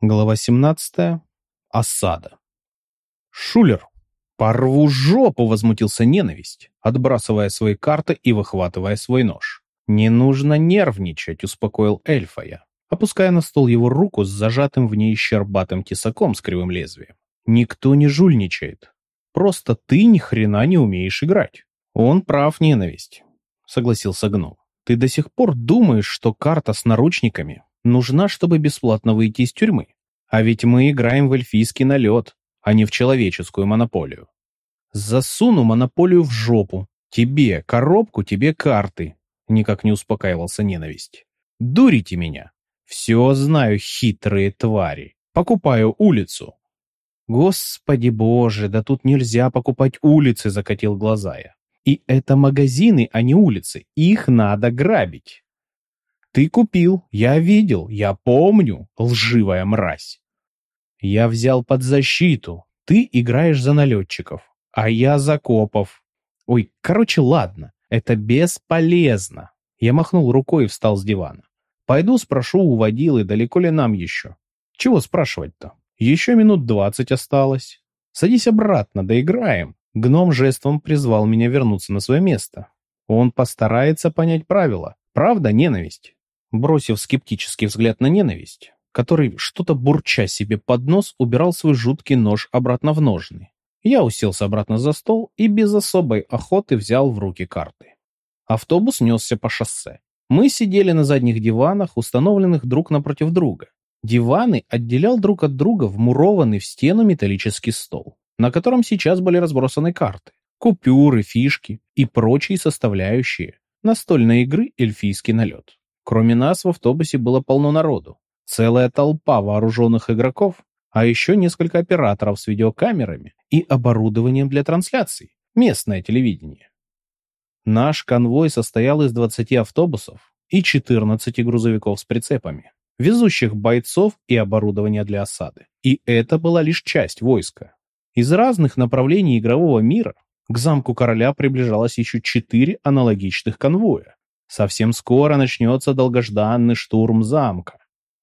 Глава 17. Осада. «Шулер! Порву жопу!» — возмутился ненависть, отбрасывая свои карты и выхватывая свой нож. «Не нужно нервничать», — успокоил эльфа я, опуская на стол его руку с зажатым в ней щербатым тесаком с кривым лезвием. «Никто не жульничает. Просто ты ни хрена не умеешь играть». «Он прав, ненависть», — согласился гном. «Ты до сих пор думаешь, что карта с наручниками нужна, чтобы бесплатно выйти из тюрьмы. А ведь мы играем в эльфийский налет, а не в человеческую монополию. Засуну монополию в жопу. Тебе коробку, тебе карты. Никак не успокаивался ненависть. Дурите меня. Все знаю, хитрые твари. Покупаю улицу. Господи боже, да тут нельзя покупать улицы, закатил глаза я. И это магазины, а не улицы. Их надо грабить. Ты купил, я видел, я помню, лживая мразь. Я взял под защиту, ты играешь за налетчиков, а я за копов. Ой, короче, ладно, это бесполезно. Я махнул рукой и встал с дивана. Пойду спрошу у водилы, далеко ли нам еще. Чего спрашивать-то? Еще минут двадцать осталось. Садись обратно, доиграем. Гном жестом призвал меня вернуться на свое место. Он постарается понять правила. Правда, ненависть? Бросив скептический взгляд на ненависть, который, что-то бурча себе под нос, убирал свой жуткий нож обратно в ножны. Я уселся обратно за стол и без особой охоты взял в руки карты. Автобус несся по шоссе. Мы сидели на задних диванах, установленных друг напротив друга. Диваны отделял друг от друга вмурованный в стену металлический стол, на котором сейчас были разбросаны карты, купюры, фишки и прочие составляющие настольной игры «Эльфийский налет». Кроме нас в автобусе было полно народу. Целая толпа вооруженных игроков, а еще несколько операторов с видеокамерами и оборудованием для трансляций. Местное телевидение. Наш конвой состоял из 20 автобусов и 14 грузовиков с прицепами, везущих бойцов и оборудование для осады. И это была лишь часть войска. Из разных направлений игрового мира к замку короля приближалось еще четыре аналогичных конвоя, Совсем скоро начнется долгожданный штурм замка.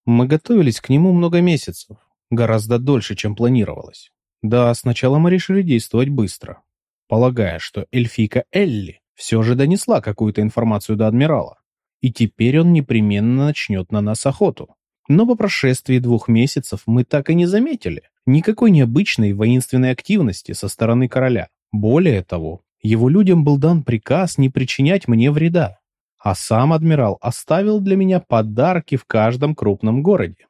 Мы готовились к нему много месяцев, гораздо дольше, чем планировалось. Да, сначала мы решили действовать быстро, полагая, что эльфийка Элли все же донесла какую-то информацию до адмирала, и теперь он непременно начнет на нас охоту. Но по прошествии двух месяцев мы так и не заметили никакой необычной воинственной активности со стороны короля. Более того, его людям был дан приказ не причинять мне вреда. А сам адмирал оставил для меня подарки в каждом крупном городе.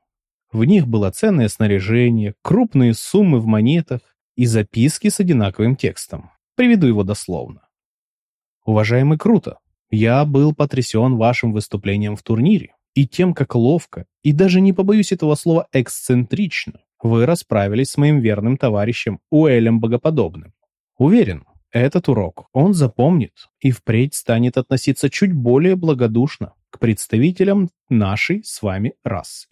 В них было ценное снаряжение, крупные суммы в монетах и записки с одинаковым текстом. Приведу его дословно. Уважаемый Круто, я был потрясен вашим выступлением в турнире и тем, как ловко, и даже не побоюсь этого слова эксцентрично, вы расправились с моим верным товарищем Уэлем Богоподобным. Уверен, этот урок он запомнит и впредь станет относиться чуть более благодушно к представителям нашей с вами расы.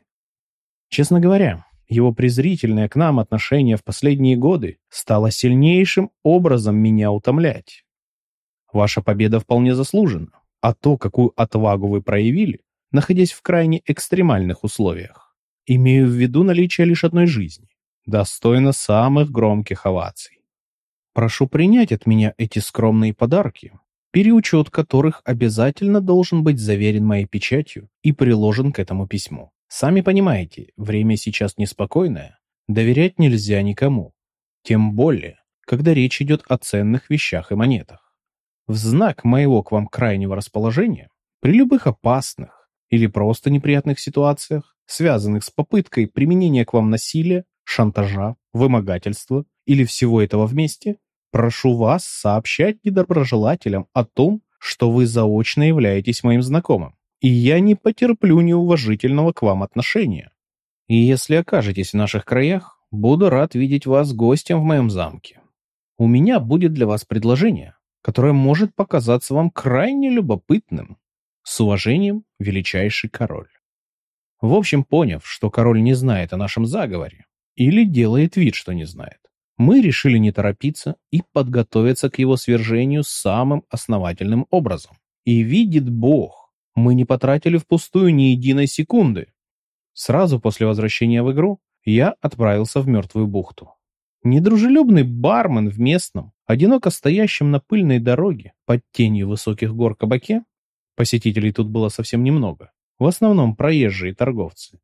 Честно говоря, его презрительное к нам отношение в последние годы стало сильнейшим образом меня утомлять. Ваша победа вполне заслужена, а то, какую отвагу вы проявили, находясь в крайне экстремальных условиях, имею в виду наличие лишь одной жизни, достойно самых громких оваций. Прошу принять от меня эти скромные подарки, переучет которых обязательно должен быть заверен моей печатью и приложен к этому письму. Сами понимаете, время сейчас неспокойное, доверять нельзя никому. Тем более, когда речь идет о ценных вещах и монетах. В знак моего к вам крайнего расположения, при любых опасных или просто неприятных ситуациях, связанных с попыткой применения к вам насилия, шантажа, вымогательства или всего этого вместе, прошу вас сообщать недоброжелателям о том, что вы заочно являетесь моим знакомым, и я не потерплю неуважительного к вам отношения. И если окажетесь в наших краях, буду рад видеть вас гостем в моем замке. У меня будет для вас предложение, которое может показаться вам крайне любопытным. С уважением, величайший король. В общем, поняв, что король не знает о нашем заговоре, или делает вид, что не знает, мы решили не торопиться и подготовиться к его свержению самым основательным образом. И видит Бог, мы не потратили впустую ни единой секунды. Сразу после возвращения в игру я отправился в Мертвую бухту. Недружелюбный бармен в местном, одиноко стоящем на пыльной дороге под тенью высоких гор кабаке, посетителей тут было совсем немного, в основном проезжие торговцы,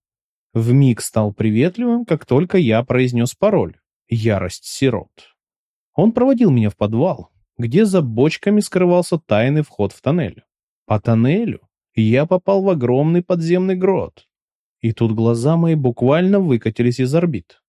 вмиг стал приветливым, как только я произнес пароль «Ярость сирот». Он проводил меня в подвал, где за бочками скрывался тайный вход в тоннель. По тоннелю я попал в огромный подземный грот. И тут глаза мои буквально выкатились из орбит.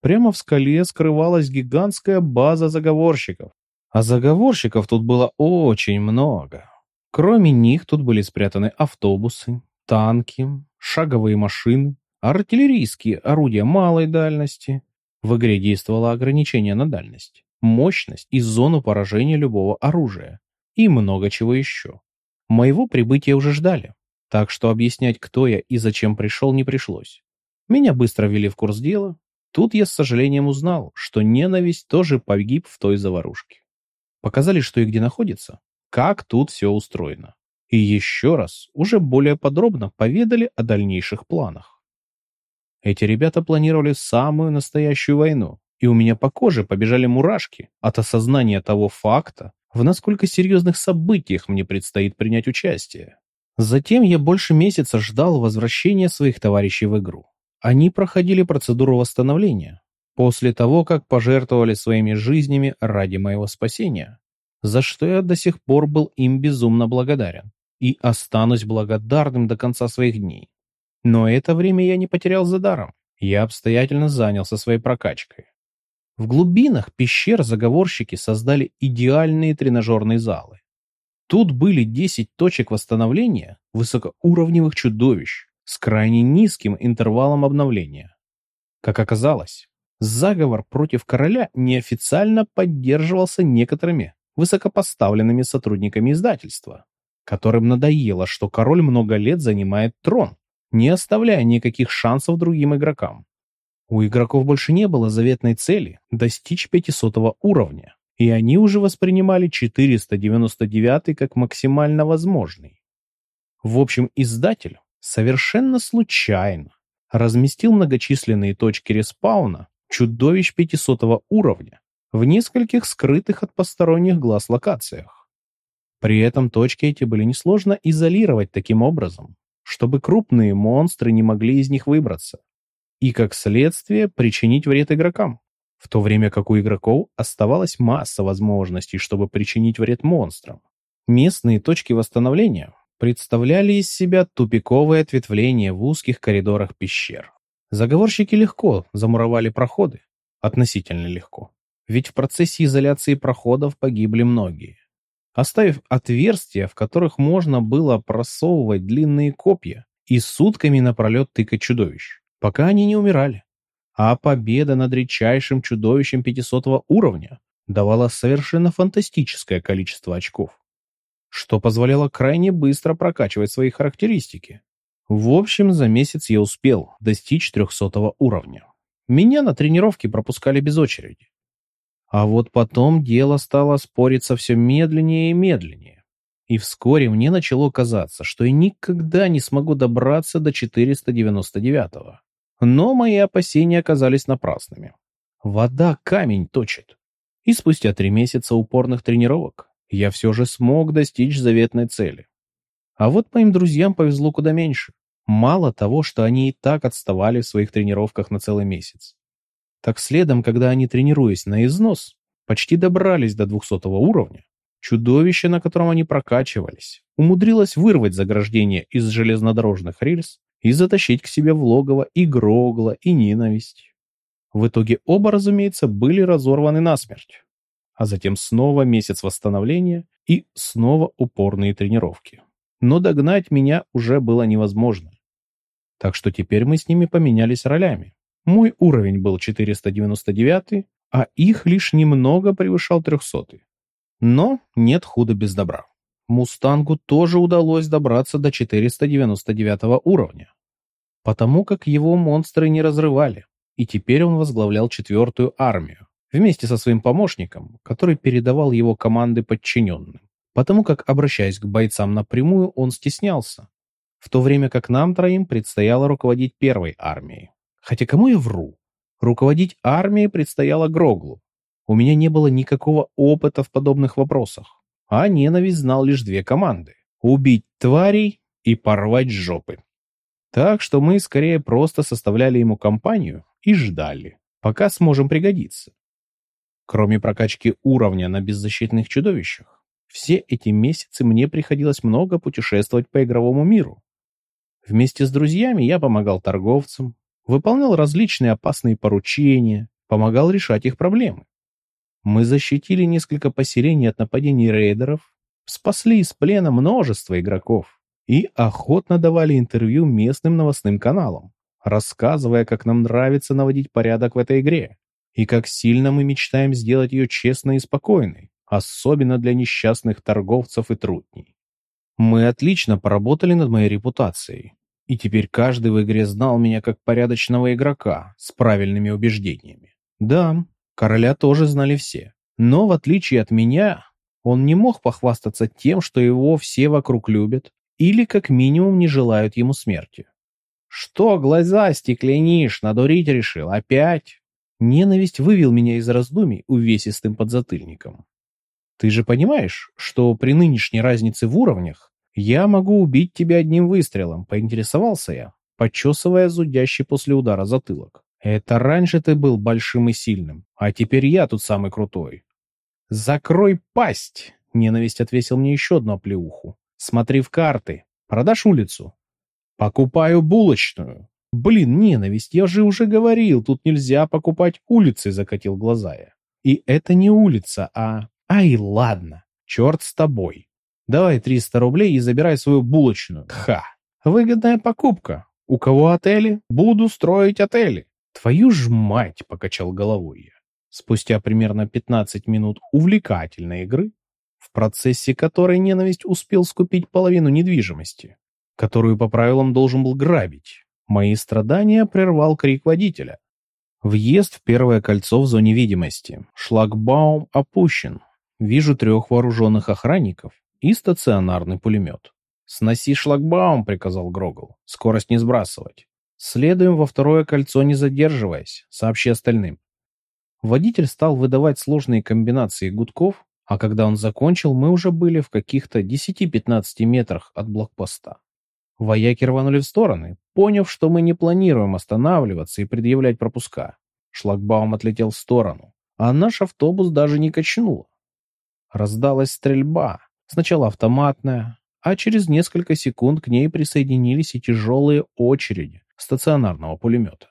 Прямо в скале скрывалась гигантская база заговорщиков. А заговорщиков тут было очень много. Кроме них тут были спрятаны автобусы, танки, шаговые машины, артиллерийские орудия малой дальности. В игре действовало ограничение на дальность, мощность и зону поражения любого оружия. И много чего еще. Моего прибытия уже ждали, так что объяснять, кто я и зачем пришел, не пришлось. Меня быстро ввели в курс дела. Тут я с сожалением узнал, что ненависть тоже погиб в той заварушке. Показали, что и где находится, как тут все устроено. И еще раз, уже более подробно поведали о дальнейших планах. Эти ребята планировали самую настоящую войну, и у меня по коже побежали мурашки от осознания того факта, в насколько серьезных событиях мне предстоит принять участие. Затем я больше месяца ждал возвращения своих товарищей в игру. Они проходили процедуру восстановления после того, как пожертвовали своими жизнями ради моего спасения, за что я до сих пор был им безумно благодарен и останусь благодарным до конца своих дней. Но это время я не потерял за даром. Я обстоятельно занялся своей прокачкой. В глубинах пещер заговорщики создали идеальные тренажерные залы. Тут были 10 точек восстановления высокоуровневых чудовищ с крайне низким интервалом обновления. Как оказалось, заговор против короля неофициально поддерживался некоторыми высокопоставленными сотрудниками издательства, которым надоело, что король много лет занимает трон, не оставляя никаких шансов другим игрокам. У игроков больше не было заветной цели достичь 500 уровня, и они уже воспринимали 499 как максимально возможный. В общем, издатель совершенно случайно разместил многочисленные точки респауна чудовищ 500 уровня в нескольких скрытых от посторонних глаз локациях. При этом точки эти были несложно изолировать таким образом, чтобы крупные монстры не могли из них выбраться и, как следствие, причинить вред игрокам, в то время как у игроков оставалась масса возможностей, чтобы причинить вред монстрам. Местные точки восстановления представляли из себя тупиковые ответвления в узких коридорах пещер. Заговорщики легко замуровали проходы, относительно легко, ведь в процессе изоляции проходов погибли многие. Оставив отверстия, в которых можно было просовывать длинные копья и сутками напролет тыкать чудовищ пока они не умирали. А победа над редчайшим чудовищем 500 уровня давала совершенно фантастическое количество очков, что позволяло крайне быстро прокачивать свои характеристики. В общем, за месяц я успел достичь 300 уровня. Меня на тренировки пропускали без очереди. А вот потом дело стало спориться все медленнее и медленнее. И вскоре мне начало казаться, что я никогда не смогу добраться до 499-го. Но мои опасения оказались напрасными. Вода камень точит. И спустя три месяца упорных тренировок я все же смог достичь заветной цели. А вот моим друзьям повезло куда меньше. Мало того, что они и так отставали в своих тренировках на целый месяц. Так следом, когда они, тренируясь на износ, почти добрались до 200 уровня, чудовище, на котором они прокачивались, умудрилось вырвать заграждение из железнодорожных рельс и затащить к себе в логово и Грогла, и ненависть. В итоге оба, разумеется, были разорваны насмерть. А затем снова месяц восстановления и снова упорные тренировки. Но догнать меня уже было невозможно. Так что теперь мы с ними поменялись ролями. Мой уровень был 499, а их лишь немного превышал 300. Но нет худа без добра. Мустангу тоже удалось добраться до 499 уровня, потому как его монстры не разрывали, и теперь он возглавлял четвертую армию, вместе со своим помощником, который передавал его команды подчиненным, потому как, обращаясь к бойцам напрямую, он стеснялся. в то время как нам троим предстояло руководить первой армией. Хотя кому я вру? Руководить армией предстояло Гроглу. У меня не было никакого опыта в подобных вопросах, а ненависть знал лишь две команды – убить тварей и порвать жопы. Так что мы скорее просто составляли ему компанию и ждали, пока сможем пригодиться. Кроме прокачки уровня на беззащитных чудовищах, все эти месяцы мне приходилось много путешествовать по игровому миру. Вместе с друзьями я помогал торговцам, выполнял различные опасные поручения, помогал решать их проблемы. Мы защитили несколько поселений от нападений рейдеров, спасли из плена множество игроков и охотно давали интервью местным новостным каналам, рассказывая, как нам нравится наводить порядок в этой игре и как сильно мы мечтаем сделать ее честной и спокойной, особенно для несчастных торговцев и трутней. Мы отлично поработали над моей репутацией, и теперь каждый в игре знал меня как порядочного игрока с правильными убеждениями. Да, короля тоже знали все, но в отличие от меня, он не мог похвастаться тем, что его все вокруг любят или как минимум не желают ему смерти. «Что глаза стеклянишь, надурить решил? Опять?» Ненависть вывел меня из раздумий увесистым подзатыльником. Ты же понимаешь, что при нынешней разнице в уровнях я могу убить тебя одним выстрелом, поинтересовался я, почесывая зудящий после удара затылок. Это раньше ты был большим и сильным, а теперь я тут самый крутой. Закрой пасть! Ненависть отвесил мне еще одну оплеуху. Смотри в карты. Продашь улицу? Покупаю булочную. Блин, ненависть, я же уже говорил, тут нельзя покупать улицы, закатил глаза я. И это не улица, а Ай, ладно, черт с тобой. Давай 300 рублей и забирай свою булочную. Ха! Выгодная покупка. У кого отели? Буду строить отели. Твою ж мать, покачал головой я. Спустя примерно 15 минут увлекательной игры, в процессе которой ненависть успел скупить половину недвижимости, которую по правилам должен был грабить, мои страдания прервал крик водителя. Въезд в первое кольцо в зоне видимости. Шлагбаум опущен. Вижу трех вооруженных охранников и стационарный пулемет. «Сноси шлагбаум», — приказал Грогл. «Скорость не сбрасывать. Следуем во второе кольцо, не задерживаясь. Сообщи остальным». Водитель стал выдавать сложные комбинации гудков, а когда он закончил, мы уже были в каких-то 10-15 метрах от блокпоста. Вояки рванули в стороны, поняв, что мы не планируем останавливаться и предъявлять пропуска. Шлагбаум отлетел в сторону, а наш автобус даже не качнуло. Раздалась стрельба, сначала автоматная, а через несколько секунд к ней присоединились и тяжелые очереди стационарного пулемета.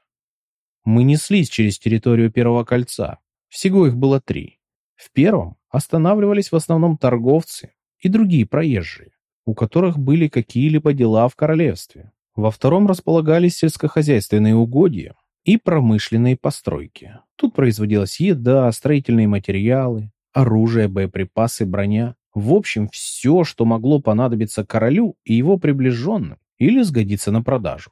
Мы неслись через территорию первого кольца. Всего их было три. В первом останавливались в основном торговцы и другие проезжие, у которых были какие-либо дела в королевстве. Во втором располагались сельскохозяйственные угодья и промышленные постройки. Тут производилась еда, строительные материалы, оружие, боеприпасы, броня. В общем, все, что могло понадобиться королю и его приближенным или сгодиться на продажу.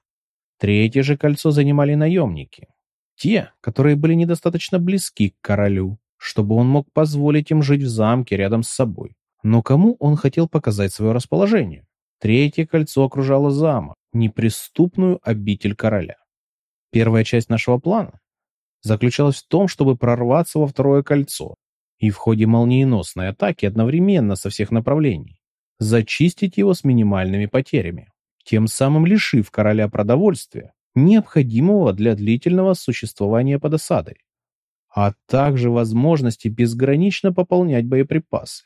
Третье же кольцо занимали наемники. Те, которые были недостаточно близки к королю, чтобы он мог позволить им жить в замке рядом с собой. Но кому он хотел показать свое расположение? Третье кольцо окружало замок, неприступную обитель короля. Первая часть нашего плана заключалась в том, чтобы прорваться во второе кольцо, и в ходе молниеносной атаки одновременно со всех направлений зачистить его с минимальными потерями, тем самым лишив короля продовольствия, необходимого для длительного существования под осадой, а также возможности безгранично пополнять боеприпасы.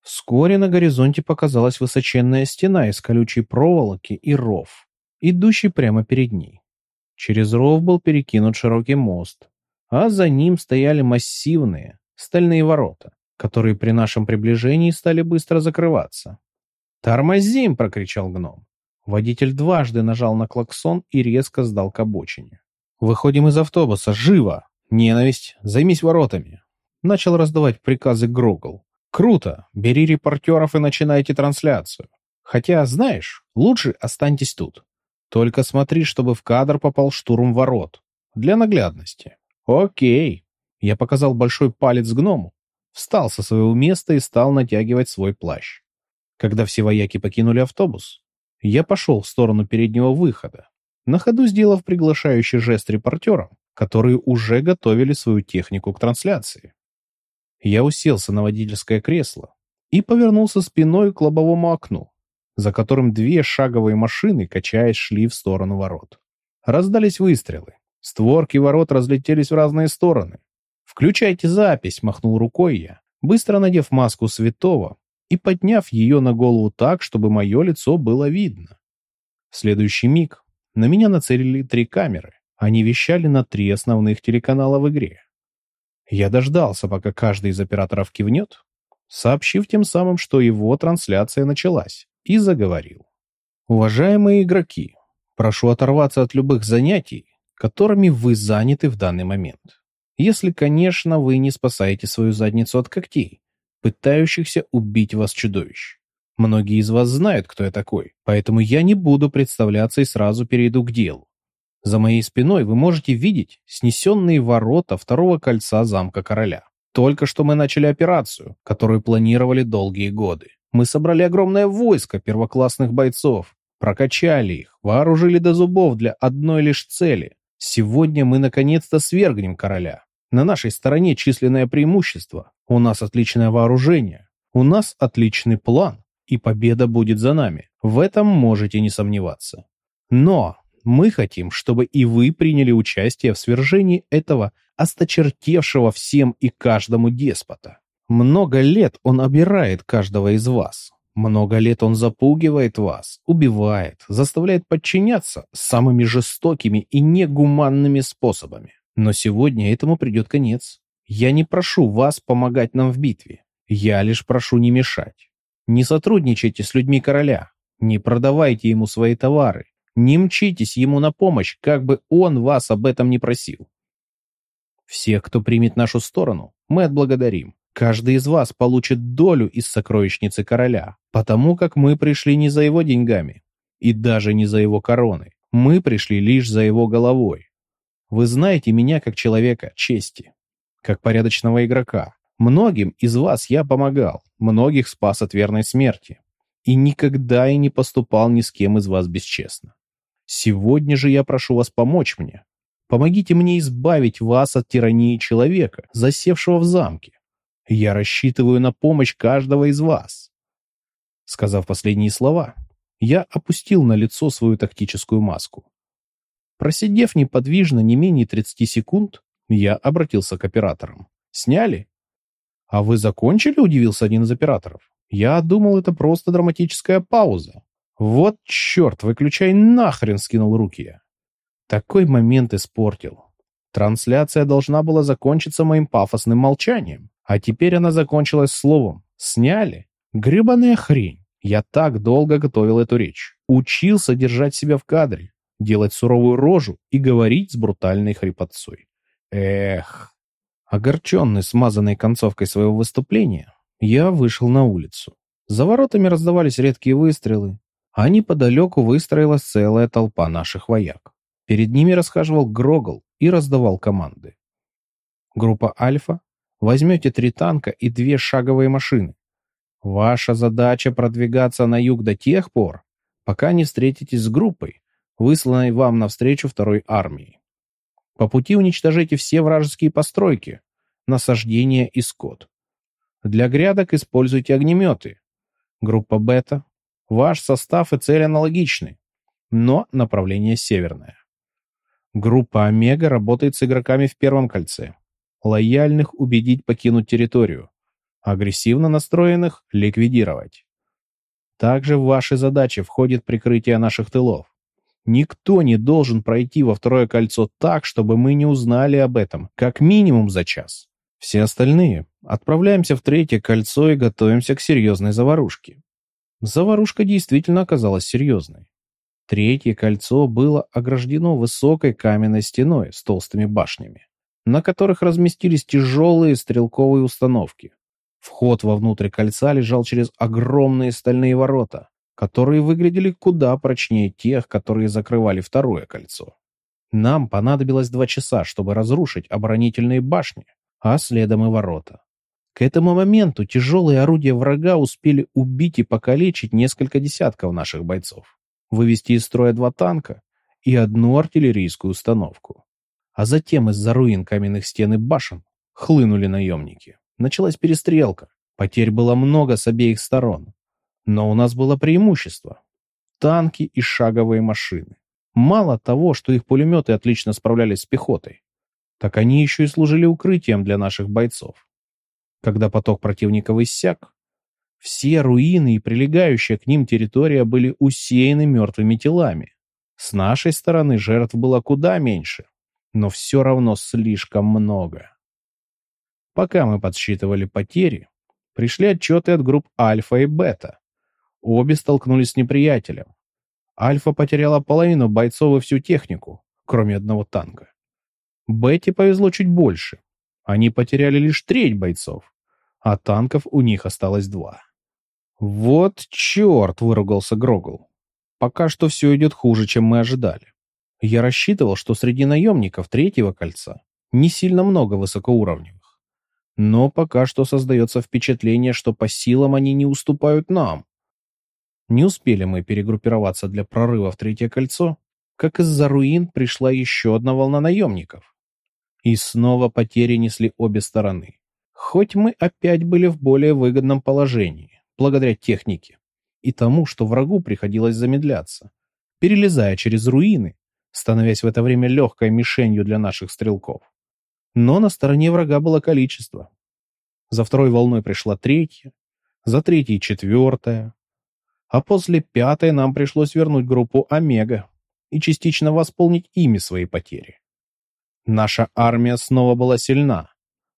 Вскоре на горизонте показалась высоченная стена из колючей проволоки и ров, идущий прямо перед ней. Через ров был перекинут широкий мост, а за ним стояли массивные, стальные ворота, которые при нашем приближении стали быстро закрываться. «Тормозим!» — прокричал гном. Водитель дважды нажал на клаксон и резко сдал к обочине. «Выходим из автобуса! Живо! Ненависть! Займись воротами!» Начал раздавать приказы Грогл. «Круто! Бери репортеров и начинайте трансляцию. Хотя, знаешь, лучше останьтесь тут. Только смотри, чтобы в кадр попал штурм ворот. Для наглядности. Окей!» Я показал большой палец гному, встал со своего места и стал натягивать свой плащ. Когда все вояки покинули автобус, Я пошел в сторону переднего выхода, на ходу сделав приглашающий жест репортерам, которые уже готовили свою технику к трансляции. Я уселся на водительское кресло и повернулся спиной к лобовому окну, за которым две шаговые машины, качаясь, шли в сторону ворот. Раздались выстрелы. Створки ворот разлетелись в разные стороны. «Включайте запись», — махнул рукой я, быстро надев маску святого и подняв ее на голову так, чтобы мое лицо было видно. В следующий миг на меня нацелили три камеры. Они вещали на три основных телеканала в игре. Я дождался, пока каждый из операторов кивнет, сообщив тем самым, что его трансляция началась, и заговорил. Уважаемые игроки, прошу оторваться от любых занятий, которыми вы заняты в данный момент. Если, конечно, вы не спасаете свою задницу от когтей, пытающихся убить вас чудовищ. Многие из вас знают, кто я такой, поэтому я не буду представляться и сразу перейду к делу. За моей спиной вы можете видеть снесенные ворота второго кольца замка короля. Только что мы начали операцию, которую планировали долгие годы. Мы собрали огромное войско первоклассных бойцов, прокачали их, вооружили до зубов для одной лишь цели. Сегодня мы наконец-то свергнем короля. На нашей стороне численное преимущество, у нас отличное вооружение, у нас отличный план, и победа будет за нами. В этом можете не сомневаться. Но мы хотим, чтобы и вы приняли участие в свержении этого осточертевшего всем и каждому деспота. Много лет он обирает каждого из вас. Много лет он запугивает вас, убивает, заставляет подчиняться самыми жестокими и негуманными способами. Но сегодня этому придет конец. Я не прошу вас помогать нам в битве. Я лишь прошу не мешать. Не сотрудничайте с людьми короля. Не продавайте ему свои товары. Не мчитесь ему на помощь, как бы он вас об этом не просил. Всех, кто примет нашу сторону, мы отблагодарим. Каждый из вас получит долю из сокровищницы короля, потому как мы пришли не за его деньгами и даже не за его короной. Мы пришли лишь за его головой. Вы знаете меня как человека чести, как порядочного игрока. Многим из вас я помогал, многих спас от верной смерти. И никогда и не поступал ни с кем из вас бесчестно. Сегодня же я прошу вас помочь мне. Помогите мне избавить вас от тирании человека, засевшего в замке. Я рассчитываю на помощь каждого из вас. Сказав последние слова, я опустил на лицо свою тактическую маску. Просидев неподвижно не менее 30 секунд, я обратился к операторам. «Сняли?» «А вы закончили?» – удивился один из операторов. «Я думал, это просто драматическая пауза». «Вот черт, выключай нахрен!» — скинул руки. Такой момент испортил. Трансляция должна была закончиться моим пафосным молчанием, а теперь она закончилась словом «сняли». Гребаная хрень. Я так долго готовил эту речь. Учился держать себя в кадре, делать суровую рожу и говорить с брутальной хрипотцой. Эх. Огорченный смазанной концовкой своего выступления, я вышел на улицу. За воротами раздавались редкие выстрелы, а неподалеку выстроилась целая толпа наших вояк. Перед ними расхаживал Грогл и раздавал команды. Группа «Альфа» возьмете три танка и две шаговые машины. Ваша задача продвигаться на юг до тех пор, пока не встретитесь с группой, высланной вам навстречу второй армии. По пути уничтожите все вражеские постройки, насаждения и скот. Для грядок используйте огнеметы. Группа «Бета» Ваш состав и цель аналогичны, но направление северное. Группа Омега работает с игроками в первом кольце. Лояльных убедить покинуть территорию. Агрессивно настроенных ликвидировать. Также в ваши задачи входит прикрытие наших тылов. Никто не должен пройти во второе кольцо так, чтобы мы не узнали об этом, как минимум за час. Все остальные отправляемся в третье кольцо и готовимся к серьезной заварушке. Заварушка действительно оказалась серьезной. Третье кольцо было ограждено высокой каменной стеной с толстыми башнями, на которых разместились тяжелые стрелковые установки. Вход вовнутрь кольца лежал через огромные стальные ворота, которые выглядели куда прочнее тех, которые закрывали второе кольцо. Нам понадобилось два часа, чтобы разрушить оборонительные башни, а следом и ворота. К этому моменту тяжелые орудия врага успели убить и покалечить несколько десятков наших бойцов. вывести из строя два танка и одну артиллерийскую установку. А затем из-за руин каменных стен и башен хлынули наемники. Началась перестрелка. Потерь было много с обеих сторон. Но у нас было преимущество. Танки и шаговые машины. Мало того, что их пулеметы отлично справлялись с пехотой, так они еще и служили укрытием для наших бойцов. Когда поток противников иссяк, все руины и прилегающая к ним территория были усеяны мертвыми телами. С нашей стороны жертв было куда меньше, но все равно слишком много. Пока мы подсчитывали потери, пришли отчеты от групп Альфа и Бета. Обе столкнулись с неприятелем. Альфа потеряла половину бойцов и всю технику, кроме одного танка. Бетти повезло чуть больше. Они потеряли лишь треть бойцов, а танков у них осталось два. «Вот черт!» — выругался Грогл. «Пока что все идет хуже, чем мы ожидали. Я рассчитывал, что среди наемников третьего кольца не сильно много высокоуровневых. Но пока что создается впечатление, что по силам они не уступают нам. Не успели мы перегруппироваться для прорыва в третье кольцо, как из-за руин пришла еще одна волна наемников. И снова потери несли обе стороны. Хоть мы опять были в более выгодном положении, благодаря технике, и тому, что врагу приходилось замедляться, перелезая через руины, становясь в это время легкой мишенью для наших стрелков. Но на стороне врага было количество. За второй волной пришла третья, за третьей четвертая, а после пятой нам пришлось вернуть группу Омега и частично восполнить ими свои потери. Наша армия снова была сильна,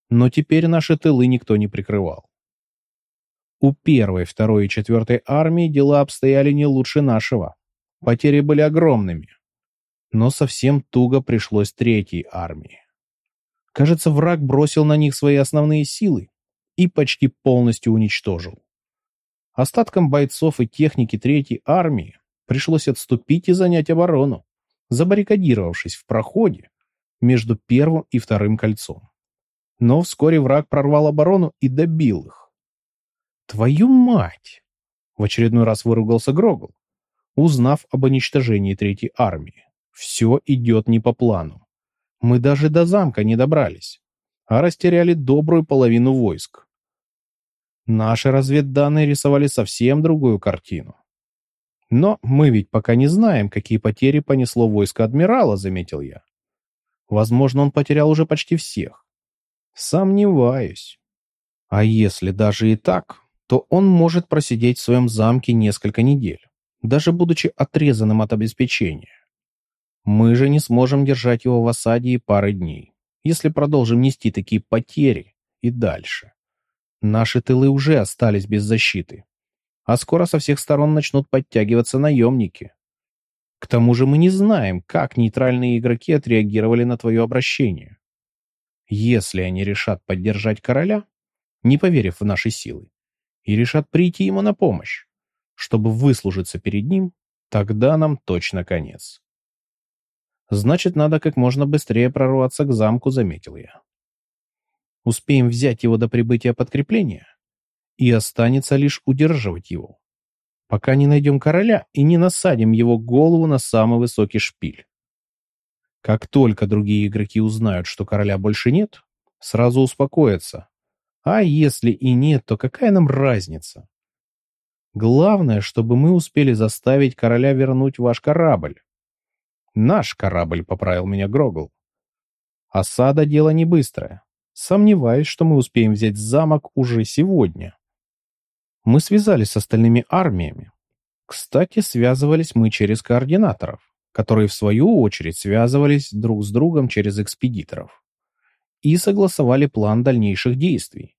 но теперь наши тылы никто не прикрывал. У первой, второй и четвертой армии дела обстояли не лучше нашего. Потери были огромными. Но совсем туго пришлось третьей армии. Кажется, враг бросил на них свои основные силы и почти полностью уничтожил. Остаткам бойцов и техники третьей армии пришлось отступить и занять оборону, забаррикадировавшись в проходе, между первым и вторым кольцом. Но вскоре враг прорвал оборону и добил их. «Твою мать!» — в очередной раз выругался Грогл, узнав об уничтожении Третьей армии. «Все идет не по плану. Мы даже до замка не добрались, а растеряли добрую половину войск. Наши разведданные рисовали совсем другую картину. Но мы ведь пока не знаем, какие потери понесло войско адмирала, заметил я. Возможно, он потерял уже почти всех. Сомневаюсь. А если даже и так, то он может просидеть в своем замке несколько недель, даже будучи отрезанным от обеспечения. Мы же не сможем держать его в осаде и пары дней, если продолжим нести такие потери и дальше. Наши тылы уже остались без защиты, а скоро со всех сторон начнут подтягиваться наемники. К тому же мы не знаем, как нейтральные игроки отреагировали на твое обращение. Если они решат поддержать короля, не поверив в наши силы, и решат прийти ему на помощь, чтобы выслужиться перед ним, тогда нам точно конец. Значит, надо как можно быстрее прорваться к замку, заметил я. Успеем взять его до прибытия подкрепления, и останется лишь удерживать его пока не найдем короля и не насадим его голову на самый высокий шпиль. Как только другие игроки узнают, что короля больше нет, сразу успокоятся. А если и нет, то какая нам разница? Главное, чтобы мы успели заставить короля вернуть ваш корабль. Наш корабль, поправил меня Грогл. Осада — дело не быстрое. Сомневаюсь, что мы успеем взять замок уже сегодня. Мы связались с остальными армиями. Кстати, связывались мы через координаторов, которые в свою очередь связывались друг с другом через экспедиторов. И согласовали план дальнейших действий.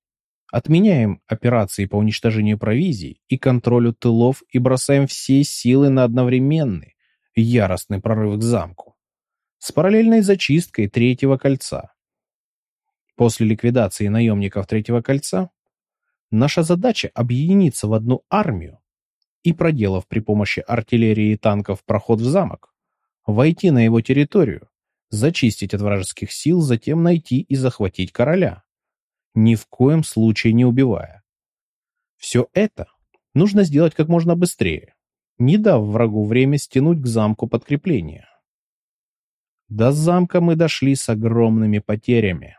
Отменяем операции по уничтожению провизии и контролю тылов и бросаем все силы на одновременный, яростный прорыв к замку. С параллельной зачисткой Третьего кольца. После ликвидации наемников Третьего кольца Наша задача — объединиться в одну армию и, проделав при помощи артиллерии и танков проход в замок, войти на его территорию, зачистить от вражеских сил, затем найти и захватить короля, ни в коем случае не убивая. Все это нужно сделать как можно быстрее, не дав врагу время стянуть к замку подкрепление. До замка мы дошли с огромными потерями,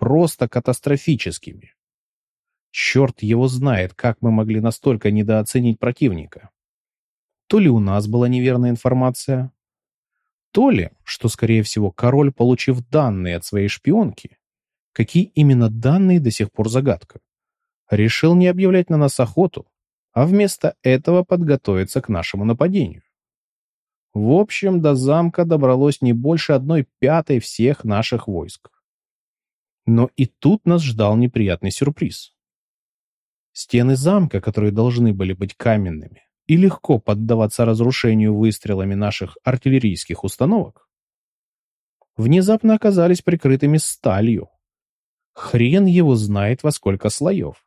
просто катастрофическими. Черт его знает, как мы могли настолько недооценить противника. То ли у нас была неверная информация, то ли, что, скорее всего, король, получив данные от своей шпионки, какие именно данные до сих пор загадка, решил не объявлять на нас охоту, а вместо этого подготовиться к нашему нападению. В общем, до замка добралось не больше одной пятой всех наших войск. Но и тут нас ждал неприятный сюрприз. Стены замка, которые должны были быть каменными и легко поддаваться разрушению выстрелами наших артиллерийских установок, внезапно оказались прикрытыми сталью. Хрен его знает во сколько слоев.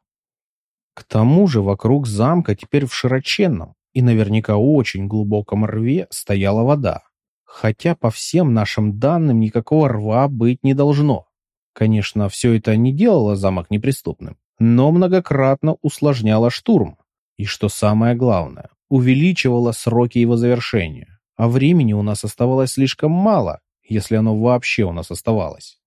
К тому же вокруг замка теперь в широченном и наверняка очень глубоком рве стояла вода. Хотя по всем нашим данным никакого рва быть не должно. Конечно, все это не делало замок неприступным, но многократно усложняло штурм. И что самое главное, увеличивало сроки его завершения. А времени у нас оставалось слишком мало, если оно вообще у нас оставалось.